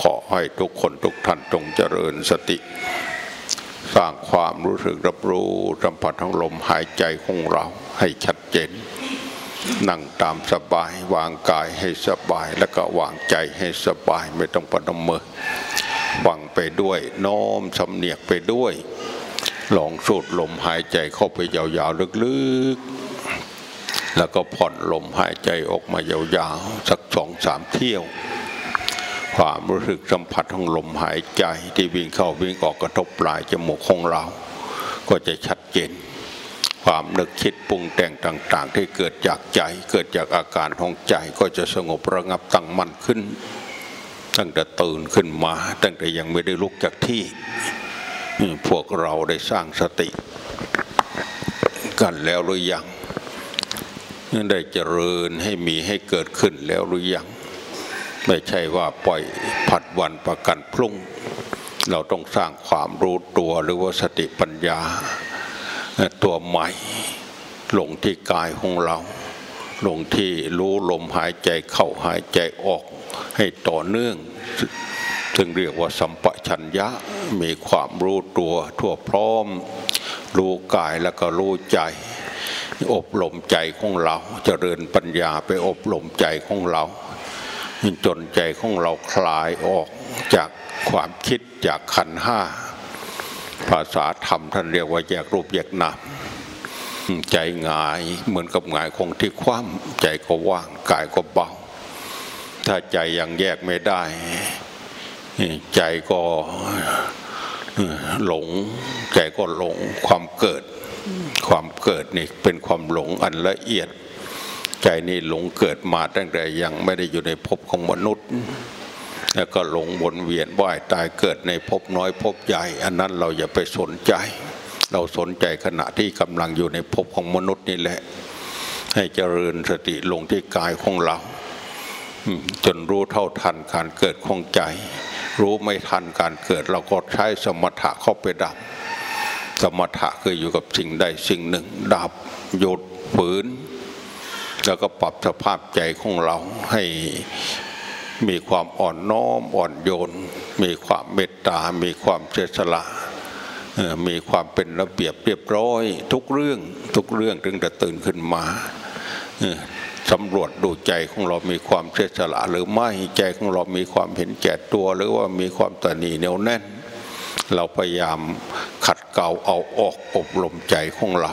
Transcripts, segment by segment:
ขอให้ทุกคนทุกท่านจงเจริญสติ สร้างความรู้สึกรับรู้สัมผัสทั้งลมหายใจของเราให้ชัดเจน นั่งตามสบายวางกายให้สบายแล้วก็วางใจให้สบายไม่ต้องประนมมือฟังไปด้วยน้อมสำเนียกไปด้วย ลองสูดลมหายใจเข้าไปยาวๆลึกๆ แล้วก็ผ่อนลมหายใจออกมายาวๆ สักสองสามเที่ยว ความรู้สึกสัมผัสของลมหายใจที่วิ่งเข้าวิ่งออกกระทบปลายจมูกของเรา ก็จะชัดเจน ความนึกคิดปรุงแต่งต่างๆ ที่เกิดจากใจเกิดจากอาการของใจก็จะสงบระงับตั้งมั่นขึ้น ตั้งแต่ตื่นขึ้นมา ตั้งแต่ยังไม่ได้ลุกจากที่พวกเราได้สร้างสติ กันแล้วหรือยังได้เจริญให้มีให้เกิดขึ้นแล้วหรือยัง ไม่ใช่ว่าปล่อยผัดวันประกันพรุ่ง เราต้องสร้างความรู้ตัวหรือว่าสติปัญญา ตัวใหม่ลงที่กายของเรา ลงที่รู้ลมหายใจเข้าหายใจออกให้ต่อเนื่องซึ่งเรียกว่าสัมปชัญญะมีความรู้ตัวทั่วพร้อม รู้กายแล้วก็รู้ใจ อบรมใจของเราจเจริญปัญญาไปอบรมใจของเรา จนใจของเราคลายออกจากความคิดจากขันห้า ภาษาธรรมท่านเรียกว่าแยกรูปแยกนามใจงายเหมือนกับงายคงที่คว่ำใจก็ว่างกายก็เบา ถ้าใจยังแยกไม่ได้ ใจก็หลง ใจก็หลงความเกิด ความเกิดนี่เป็นความหลงอันละเอียด ใจนี่หลงเกิดมาตั้งแต่ยังไม่ได้อยู่ในภพของมนุษย์ แล้วก็หลงวนเวียนว่ายตายเกิดในภพน้อยภพใหญ่ อันนั้นเราอย่าไปสนใจ เราสนใจขณะที่กำลังอยู่ในภพของมนุษย์นี่แหละ ให้เจริญสติลงที่กายของเราจนรู้เท่าทันการเกิดของใจ รู้ไม่ทันการเกิด เราก็ใช้สมถะเข้าไปดับ สมถะคืออยู่กับสิ่งใดสิ่งหนึ่ง ดับหยุดฝืน แล้วก็ปรับสภาพใจของเราให้มีความอ่อนน้อมอ่อนโยน มีความเมตตา มีความเสียสละมีความเป็นระเบียบเรียบร้อย ทุกเรื่องทุกเรื่องถึงจะตื่นขึ้นมาสำรวจดูใจของเรามีความเสียสละหรือไม่ใจของเรามีความเห็นแก่ตัว หรือว่ามีความตนีเหนียวแน่น เราพยายามขัดเกลาเอาออกอบรมใจของเรา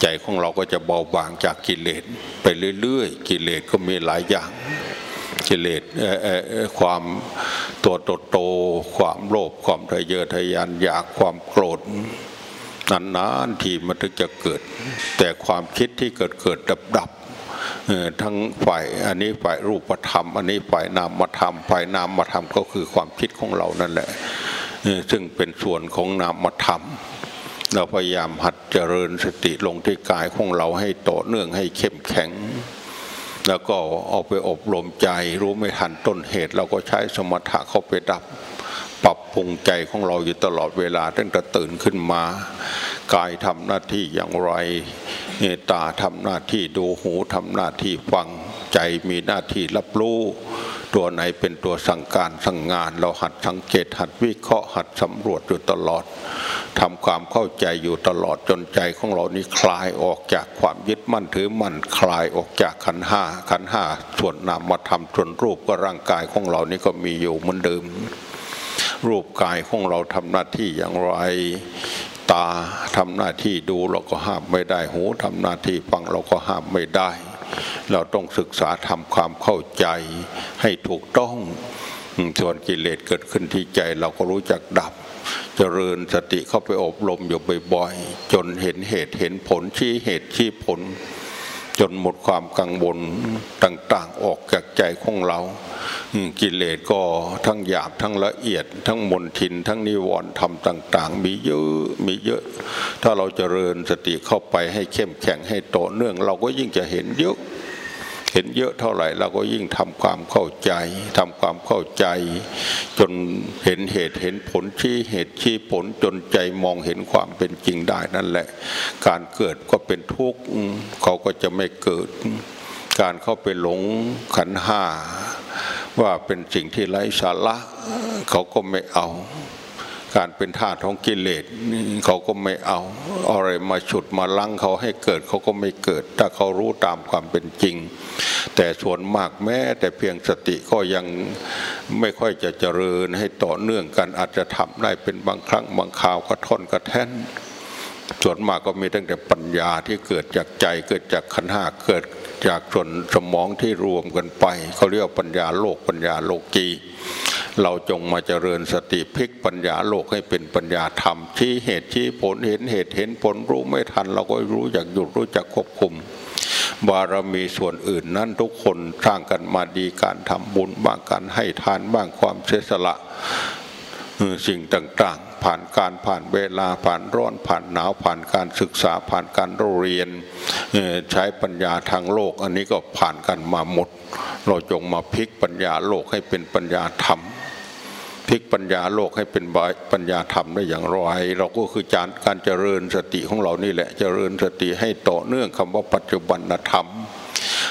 ใจของเราก็จะเบาบางจากกิเลสไปเรื่อยๆ กิเลสก็มีหลายอย่างกิเลสความตัวโตโต ความโลภความทะเยอทะยานอยากความโกรธนานๆทีมันถึงจะเกิด แต่ความคิดที่เกิดเกิดดับดับทั้งฝ่ายอันนี้ฝ่ายรูปธรรม อันนี้ฝ่ายนามธรรมฝ่ายนามธรรมก็คือความคิดของเรานั่นแหละซึ่งเป็นส่วนของนามธรรม เราพยายามหัดเจริญสติลงที่กายของเราให้ต่อเนื่องให้เข้มแข็ง แล้วก็เอาไปอบรมใจ รู้ไม่ทันต้นเหตุ เราก็ใช้สมถะเข้าไปดับ ปรับปรุงใจของเราอยู่ตลอดเวลาตั้งแต่ตื่นขึ้นมา กายทำหน้าที่อย่างไรตาทำหน้าที่ดูหูทำหน้าที่ฟังใจมีหน้าที่รับรู้ตัวไหนเป็นตัวสั่งการสั่งงาน เราหัดสังเกตหัดวิเคราะห์หัดสำรวจอยู่ตลอด ทำความเข้าใจอยู่ตลอดจนใจของเรานี้คลายออกจากความยึดมั่นถือมั่นคลายออกจากขันห้าขันห้าส่วนนามธรรมส่วนรูปก็ร่างกายของเรานี้ก็มีอยู่เหมือนเดิม รูปกายของเราทำหน้าที่อย่างไรตาทำหน้าที่ดูเราก็ห้ามไม่ได้หูทำหน้าที่ฟังเราก็ห้ามไม่ได้ เราต้องศึกษาทำความเข้าใจให้ถูกต้องส่วนกิเลสเกิดขึ้นที่ใจเราก็รู้จักดับ เจริญสติเข้าไปอบรมอยู่บ่อยๆ จนเห็นเหตุเห็นผลชี้เหตุชี้ผล จนหมดความกังวลต่างๆ ออกจากใจของเรากิเลสก็ทั้งหยาบทั้งละเอียด ทั้งมนทิน ทั้งนิวรณ์ธรรมต่าง ๆ มีเยอะมีเยอะ ถ้าเราจเจริญสติเข้าไปให้เข้มแข็งให้โตเนื่อง เราก็ยิ่งจะเห็นเยอะ เห็นเยอะเท่าไหร่เราก็ยิ่งทำความเข้าใจทำความเข้าใจ จนเห็นเหตุเห็นผลชี้เหตุชี้ผลจนใจมองเห็นความเป็นจริงได้นั่นแหละ การเกิดก็เป็นทุกข์เขาก็จะไม่เกิด การเข้าไปหลงขันห้าว่าเป็นสิ่งที่ไร้สาระเขาก็ไม่เอา การเป็นทาสของกิเลสนี่เขาก็ไม่เอาอะไรมาฉุดมาลังเขาให้เกิดเขาก็ไม่เกิด ถ้าเขารู้ตามความเป็นจริง แต่ส่วนมากแม้แต่เพียงสติก็ยังไม่ค่อยจะเจริญให้ต่อเนื่องกันอาจจะทำได้เป็นบางครั้งบางคราวก็ท่อนกระแท่นส่วนมากก็มีตั้งแต่ปัญญาที่เกิดจากใจเกิดจากขันห้าเกิดจากส่วนสมองที่รวมกันไป เขาเรียกว่าปัญญาโลกปัญญาโลกี เราจงมาเจริญสติพลิกปัญญาโลกให้เป็นปัญญาธรรมชี้เหตุชี้ผลเห็นเหตุเห็นผลรู้ไม่ทัน เราก็รู้จักหยุดรู้จักควบคุม บารมีส่วนอื่นนั้นทุกคนสร้างกันมาดีการทำบุญบ้างการให้ทานบ้างความเสียสละสิ่งต่างๆ ผ่านการผ่านเวลาผ่านร้อนผ่านหนาวผ่านการศึกษาผ่านการเรียนใช้ปัญญาทางโลก อันนี้ก็ผ่านกันมาหมด เราจงมาพลิกปัญญาโลกให้เป็นปัญญาธรรม พลิกปัญญาโลกให้เป็นปัญญาธรรมได้อย่างไร เราก็คือการการเจริญสติของเรานี่แหละเจริญสติให้ต่อเนื่องคำว่าปัจจุบันธรรม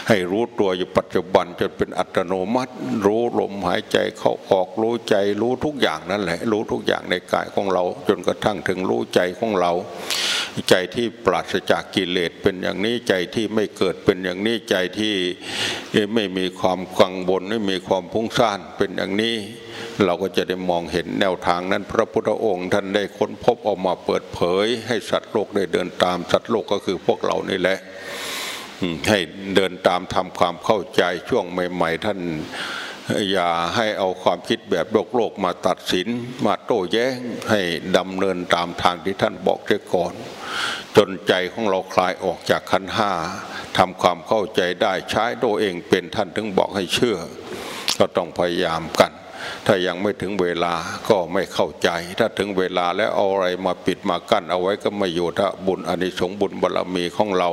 ให้รู้ตัวอยู่ปัจจุบันจนเป็นอัตโนมัติ รู้ลมหายใจเข้าออกรู้ใจรู้ทุกอย่างนั่นแหละ รู้ทุกอย่างในกายของเรา จนกระทั่งถึงรู้ใจของเรา ใจที่ปราศจากกิเลสเป็นอย่างนี้ใจที่ไม่เกิดเป็นอย่างนี้ใจที่ไม่มีความกังวลไม่มีความพุ่งซ่านเป็นอย่างนี้ เราก็จะได้มองเห็นแนวทางนั้น พระพุทธองค์ท่านได้ค้นพบออกมาเปิดเผย ให้สัตว์โลกได้เดินตามสัตว์โลกก็คือพวกเรานี่แหละให้เดินตามทำความเข้าใจช่วงใหม่ ๆ ท่านอย่าให้เอาความคิดแบบโลกโลกมาตัดสิน มาโต้แย้งให้ดำเนินตามทางที่ท่านบอกเสียก่อน จนใจของเราคลายออกจากขันห้าทำความเข้าใจได้ใช้ตัวเองเป็นท่านถึงบอกให้เชื่อ ก็ต้องพยายามกัน ถ้ายังไม่ถึงเวลาก็ไม่เข้าใจ ถ้าถึงเวลาแล้วเอาอะไรมาปิดมากั้นเอาไว้ก็ไม่อยู่ถ้าบุญอนิสงบุญบารรมีของเรา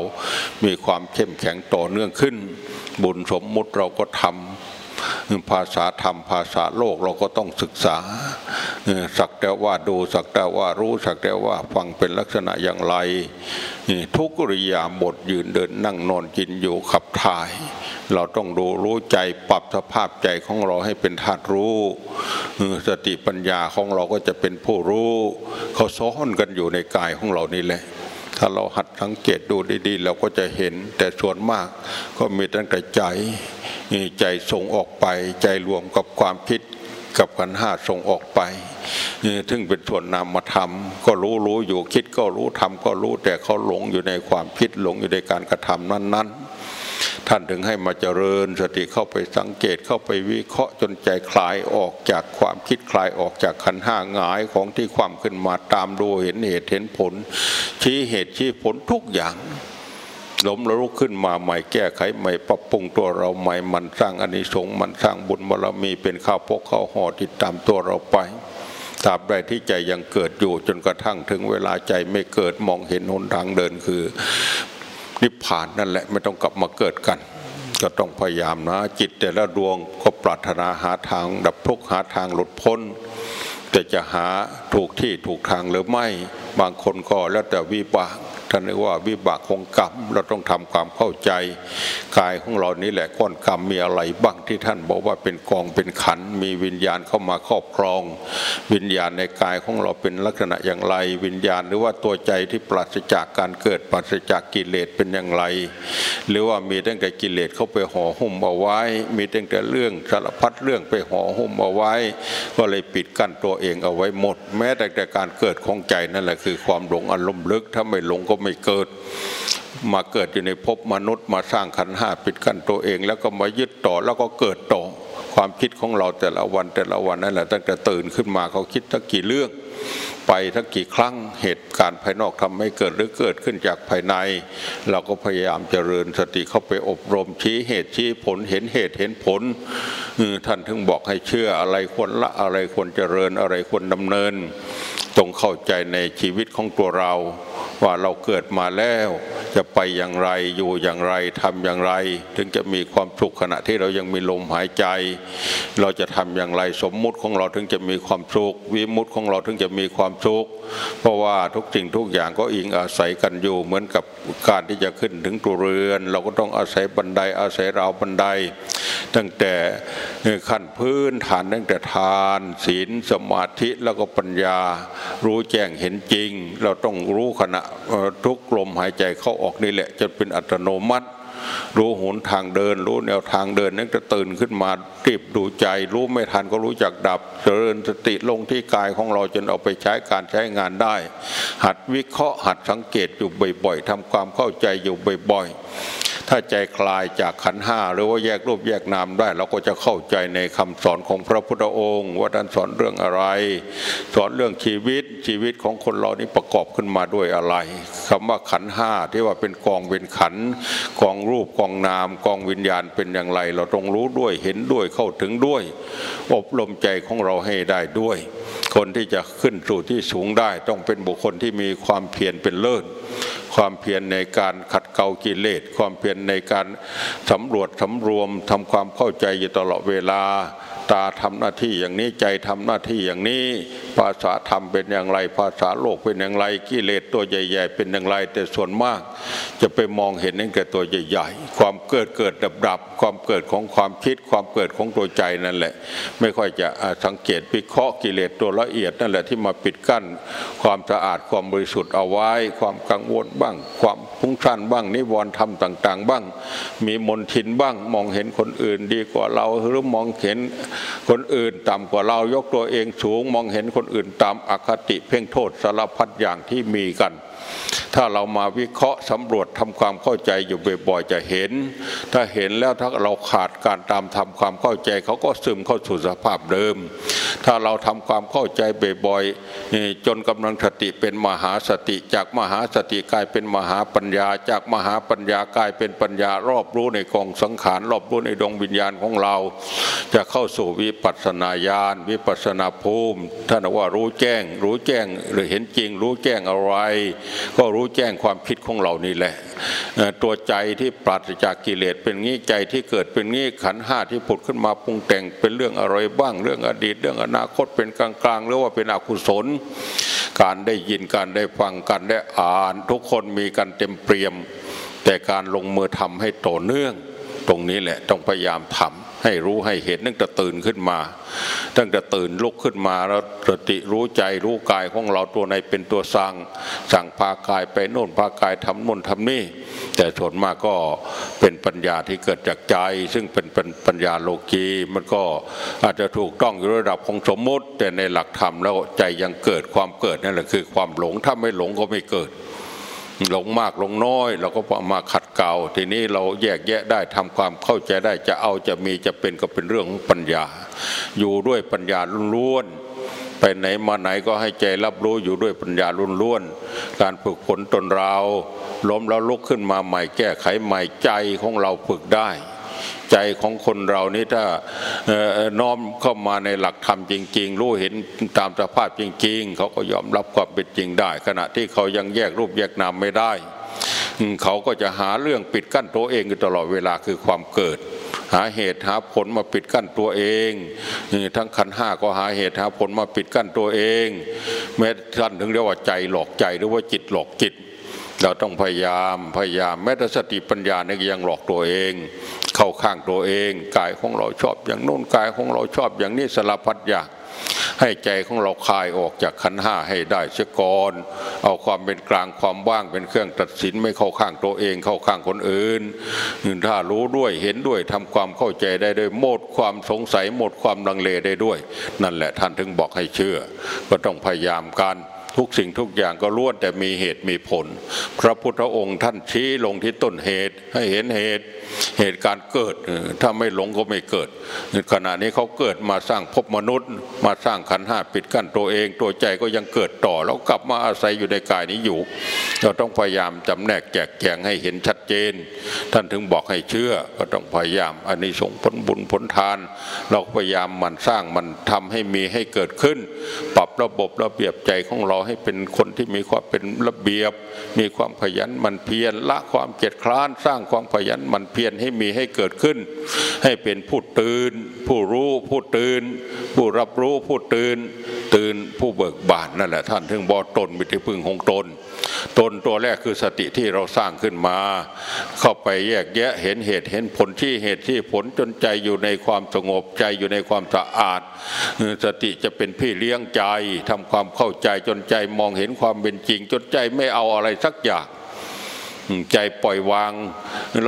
มีความเข้มแข็งต่อเนื่องขึ้น บุญสมมุติเราก็ทำ ภาษาธรรมภาษาโลกเราก็ต้องศึกษา สักแต่ว่าดูสักแต่ว่ารู้สักแต่ว่าฟังเป็นลักษณะอย่างไร ทุกริยาบทยืนเดินนั่งนอนกินอยู่ขับถ่าย เราต้องดูรู้ใจปรับสภาพใจของเราให้เป็นธาตุรู้ สติปัญญาของเราก็จะเป็นผู้รู้ เขาซ้อนกันอยู่ในกายของเรานี่แหละถ้าเราหัดสังเกตดูดีๆ เราก็จะเห็นแต่ส่วนมากก็มีตั้งแต่ใจ ใจส่งออกไป ใจรวมกับความคิดกับขันห้าส่งออกไปถึงเป็นส่วนนามธรรมก็รู้รู้อยู่คิดก็รู้ทำก็รู้แต่เขาหลงอยู่ในความคิดหลงอยู่ในการกระทำนั้น ๆ ท่านถึงให้มาเจริญสติเข้าไปสังเกตเข้าไปวิเคราะห์จนใจคลายออกจากความคิดคลายออกจากขันห้าหงายของที่ความขึ้นมาตามดูเห็นเหตุเห็นผล ชี้เหตุชี้ผลทุกอย่าง ล้มแล้วลุกขึ้นมาใหม่แก้ไขใหม่ปรับปรุงตัวเราใหม่มันสร้างอานิสงส์มันสร้างบุญบารมีเป็นข้าวพกข้าวห่อติดตามตัวเราไปตราบใดที่ใจยังเกิดอยู่จนกระทั่งถึงเวลาใจไม่เกิดมองเห็นหนทางเดินคือนิพพานนั่นแหละไม่ต้องกลับมาเกิดกัน ก็ต้องพยายามนะ จิตแต่ละดวงก็ปรารถนาหาทาง ดับทุกข์หาทางหลุดพ้น แต่จะหาถูกที่ถูกทางหรือไม่ บางคนก็แล้วแต่วิบากท่านเรียกว่าวิบากของกรรมเราต้องทำความเข้าใจ กายของเรานี่แหละก้อนกรรมมีอะไรบ้างที่ท่านบอกว่าเป็นกองเป็นขันมีวิญญาณเข้ามาครอบครอง วิญญาณในกายของเราเป็นลักษณะอย่างไร วิญญาณหรือว่าตัวใจที่ปราศจากการเกิดปราศจากกิเลสเป็นอย่างไร หรือว่ามีตั้งแต่กิเลสเข้าไปห่อหุ้มเอาไว้ มีตั้งแต่เรื่องสารพัดเรื่องไปห่อหุ้มเอาไว้ ก็เลยปิดกั้นตัวเองเอาไว้หมด แม้แต่การเกิดของใจนั่นแหละคือความหลงอารมณ์ลึก ถ้าไม่หลงก็ไม่เกิด มาเกิดอยู่ในภพมนุษย์มาสร้างขันห้าปิดกั้นตัวเอง แล้วก็มายึดต่อแล้วก็เกิดต่อ ความคิดของเราแต่ละวันแต่ละวันนั่นแหละตั้งแต่ตื่นขึ้นมาเขาคิดตั้งกี่เรื่อง ไปทั้งกี่ครั้งเหตุการณ์ภายนอกทำให้เกิดหรือเกิดขึ้นจากภายใน เราก็พยายามเจริญสติเข้าไปอบรมชี้เหตุชี้ผลเห็นเหตุเห็นผลท่านถึงบอกให้เชื่ออะไรควรละอะไรควรเจริญอะไรควรดำเนินจงเข้าใจในชีวิตของตัวเรา ว่าเราเกิดมาแล้ว จะไปอย่างไรอยู่อย่างไรทำอย่างไร ถึงจะมีความสุขขณะที่เรายังมีลมหายใจ เราจะทำอย่างไรสมมุติของเราถึงจะมีความสุขวิมุติของเราถึงจะะมีความสุขเพราะว่าทุกสิ่งทุกอย่างก็อิงอาศัยกันอยู่เหมือนกับการที่จะขึ้นถึงตัวเรือน เราก็ต้องอาศัยบันไดอาศัยราวบันได ตั้งแต่ขั้นพื้นฐานตั้งแต่ทาน ศีลสมาธิแล้วก็ปัญญา รู้แจ้งเห็นจริง เราต้องรู้ขณะทุกลมหายใจเข้าออกนี่แหละจะเป็นอัตโนมัติ รู้หนทางเดิน รู้แนวทางเดินนั่นจะตื่นขึ้นมารีบดูใจ รู้ไม่ทันก็รู้จักดับ เจริญสติลงที่กายของเราจนเอาไปใช้การใช้งานได้ หัดวิเคราะห์หัดสังเกตอยู่บ่อยๆทำความเข้าใจอยู่บ่อยๆ ถ้าใจคลายจากขันห้าหรือว่าแยกรูปแยกนามได้ เราก็จะเข้าใจในคำสอนของพระพุทธองค์ ว่าท่านสอนเรื่องอะไร สอนเรื่องชีวิตชีวิตของคนเรานี่ประกอบขึ้นมาด้วยอะไรคำว่าขันห้าที่ว่าเป็นกองเป็นขันกองรูปกองนามกองวิญญาณเป็นอย่างไร เราต้องรู้ด้วยเห็นด้วยเข้าถึงด้วย อบรมใจของเราให้ได้ด้วย คนที่จะขึ้นสู่ที่สูงได้ ต้องเป็นบุคคลที่มีความเพียรเป็นเลิศความเพียรในการขัดเกลากิเลสความเพียรในการสำรวจสำรวมทำความเข้าใจอยู่ตลอดเวลา ตาทำหน้าที่อย่างนี้ใจทำหน้าที่อย่างนี้ ภาษาธรรมเป็นอย่างไร ภาษาโลกเป็นอย่างไรกิเลสตัวใหญ่ ๆ เป็นอย่างไร แต่ส่วนมาก จะไปมองเห็นนั่นแค่ตัวใหญ่ ๆ ความเกิดเกิดดับดับความเกิดของความคิด ความเกิดของตัวใจนั่นแหละ ไม่ค่อยจะสังเกตวิเคราะห์กิเลสตัวละเอียดนั่นแหละที่มาปิดกั้น ความสะอาดความบริสุทธิ์เอาไว้ ความกังวลบ้าง ความพุ่งชันบ้างนิวรณ์ธรรมต่าง ๆ บ้าง มีมนทินบ้างมองเห็นคนอื่น ดีกว่าเราหรือมองเห็นคนอื่นต่ำกว่าเรายกตัวเองสูงมองเห็นคนอื่นตามอคติเพ่งโทษสารพัดอย่างที่มีกัน ถ้าเรามาวิเคราะห์สำรวจทำความเข้าใจอยู่บ่อยๆจะเห็น ถ้าเห็นแล้วถ้าเราขาดการตามทำความเข้าใจเขาก็ซึมเข้าสู่สภาพเดิม ถ้าเราทำความเข้าใจบ่อยๆจนกำลังสติเป็นมหาสติ จากมหาสติกลายเป็นมหาปัญญา จากมหาปัญญากลายเป็นปัญญารอบรู้ในกองสังขารรอบรู้ในดวงวิญญาณของเรา จะเข้าสู่วิปัสสนาญาณวิปัสสนาภูมิท่านว่ารู้แจ้ง รู้แจ้งหรือเห็นจริง รู้แจ้งอะไรก็รู้แจ้งความคิดของเรานี่แหละ ตัวใจที่ปราศจากกิเลสเป็นงี้ใจที่เกิดเป็นงี้ขันห้าที่ผุดขึ้นมาปรุงแต่งเป็นเรื่องอะไรบ้าง เรื่องอดีต เรื่องอนาคตเป็นกลางๆหรือว่าเป็นอกุศล การได้ยินการได้ฟังการได้อ่าน ทุกคนมีกันเต็มเปี่ยม แต่การลงมือทำให้ต่อเนื่อง ตรงนี้แหละต้องพยายามทำให้รู้ให้เห็นตั้งแต่ตื่นขึ้นมา ตั้งแต่ตื่นลุกขึ้นมาแล้วสติรู้ใจรู้กายของเราตัวในเป็นตัวสั่ง สั่งพากายไปโน่นพากายทำโน่นทำนี่ แต่ส่วนมากก็เป็นปัญญาที่เกิดจากใจ ซึ่งเป็นปัญญาโลกีมันก็อาจจะถูกต้องอยู่ระดับของสมมติ แต่ในหลักธรรมแล้วใจยังเกิดความเกิดนั่นแหละคือความหลงถ้าไม่หลงก็ไม่เกิด หลงมากหลงน้อยเราก็มาขัดเกลาทีนี้เราแยกแยะได้ทำความเข้าใจได้จะเอาจะมีจะเป็นก็เป็นเรื่องของปัญญา อยู่ด้วยปัญญาล้วนไปไหนมาไหนก็ให้ใจรับรู้อยู่ด้วยปัญญาล้วน การฝึกฝนตนเราล้มแล้วลุกขึ้นมาใหม่แก้ไขใหม่ใจของเราฝึกได้ ใจของคนเรานี่ถ้าน้อมเข้ามาในหลักธรรมจริง ๆ รู้เห็นตามสภาพจริง ๆ เขาก็ยอมรับความเป็นจริงได้ ขณะที่เขายังแยกรูปแยกนามไม่ได้ เขาก็จะหาเรื่องปิดกั้นตัวเองอยู่ตลอดเวลาคือความเกิดหาเหตุหาผลมาปิดกั้นตัวเองทั้งขันห้าก็หาเหตุหาผลมาปิดกั้นตัวเอง แม้ท่านถึงเรียกว่าใจหลอกใจหรือว่าจิตหลอกจิต เราต้องพยายามพยายามแม้แต่สติปัญญาเนี่ยยังหลอกตัวเอง เข้าข้างตัวเองกายของเราชอบอย่างโน้นกายของเราชอบอย่างนี้สารพัดอย่างให้ใจของเราคลายออกจากขันห้าให้ได้เสียก่อนเอาความเป็นกลางความว่างเป็นเครื่องตัดสินไม่เข้าข้างตัวเองเข้าข้างคนอื่นถ้ารู้ด้วยเห็นด้วยทำความเข้าใจได้ด้วยหมดความสงสัยหมดความลังเลได้ด้วย นั่นแหละท่านถึงบอกให้เชื่อ ก็ต้องพยายามกันทุกสิ่งทุกอย่างก็ล้วนแต่มีเหตุมีผล พระพุทธองค์ท่านชี้ลงที่ต้นเหตุให้เห็นเหตุเหตุการณ์เกิดถ้าไม่หลงก็ไม่เกิด ขณะนี้เขาเกิดมาสร้างภพมนุษย์ มาสร้างขันห้าปิดกั้นตัวเอง ตัวใจก็ยังเกิดต่อ แล้วกลับมาอาศัยอยู่ในกายนี้อยู่ เราต้องพยายามจำแนกแจกแจงให้เห็นชัดเจน ท่านถึงบอกให้เชื่อก็ต้องพยายามอันนี้ส่งผลบุญผลทาน เราพยายามมันสร้างมันทำให้มีให้เกิดขึ้น ปรับระบบระเบียบใจของเราให้เป็นคนที่มีความเป็นระเบียบ มีความขยันมันเพียรละความเกียจคร้านสร้างความขยันมันเพียรให้มีให้เกิดขึ้น ให้เป็นผู้ตื่น ผู้รู้ผู้ตื่น ผู้รับรู้ผู้ตื่น ตื่นผู้เบิกบานนั่นแหละท่านถึงบอกตนมิติพึ่งของตน ตนตัวแรกคือสติที่เราสร้างขึ้นมา เข้าไปแยกแยะเห็นเหตุเห็นผลที่เหตุที่ผลจนใจอยู่ในความสงบใจอยู่ในความสะอาด สติจะเป็นพี่เลี้ยงใจทำความเข้าใจจนใจมองเห็นความเป็นจริงจนใจไม่เอาอะไรสักอย่าง ใจปล่อยวาง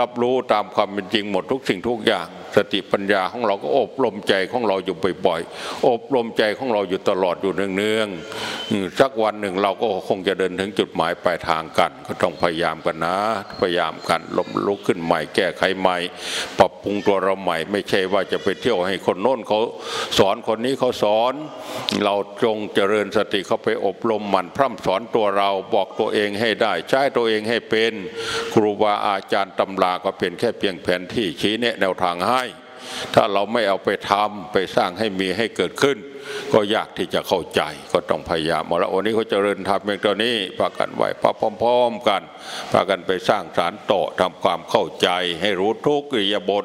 รับรู้ตามความเป็นจริงหมดทุกสิ่งทุกอย่าง สติปัญญาของเราก็อบรมใจของเราอยู่บ่อยๆอบรมใจของเราอยู่ตลอดอยู่เนืองๆสักวันหนึ่งเราก็คงจะเดินถึงจุดหมายปลายทางกัน ก็ต้องพยายามกันนะ พยายามกันลบลุกขึ้นใหม่แก้ไขใหม่ ปรับปรุงตัวเราใหม่ ไม่ใช่ว่าจะไปเที่ยวให้คนโน้นเขาสอนคนนี้เขาสอน เราจงเจริญสติเข้าไปอบรมหมันพร่ำสอนตัวเราบอกตัวเองให้ได้ ใช้ตัวเองให้เป็นครูบาอาจารย์ตำราก็เป็นแค่เพียงแผนที่ชี้แนะแนวทางให้ ถ้าเราไม่เอาไปทำไปสร้างให้มีให้เกิดขึ้น ก็ยากที่จะเข้าใจก็ต้องพยายามมาแล้ววันนี้เขาเจริญธรรมเพียงตัวนี้พากันไหวพาพร้อม ๆ กันพากันไปสร้างสารโตอทำความเข้าใจให้รู้ทุกอิริยาบท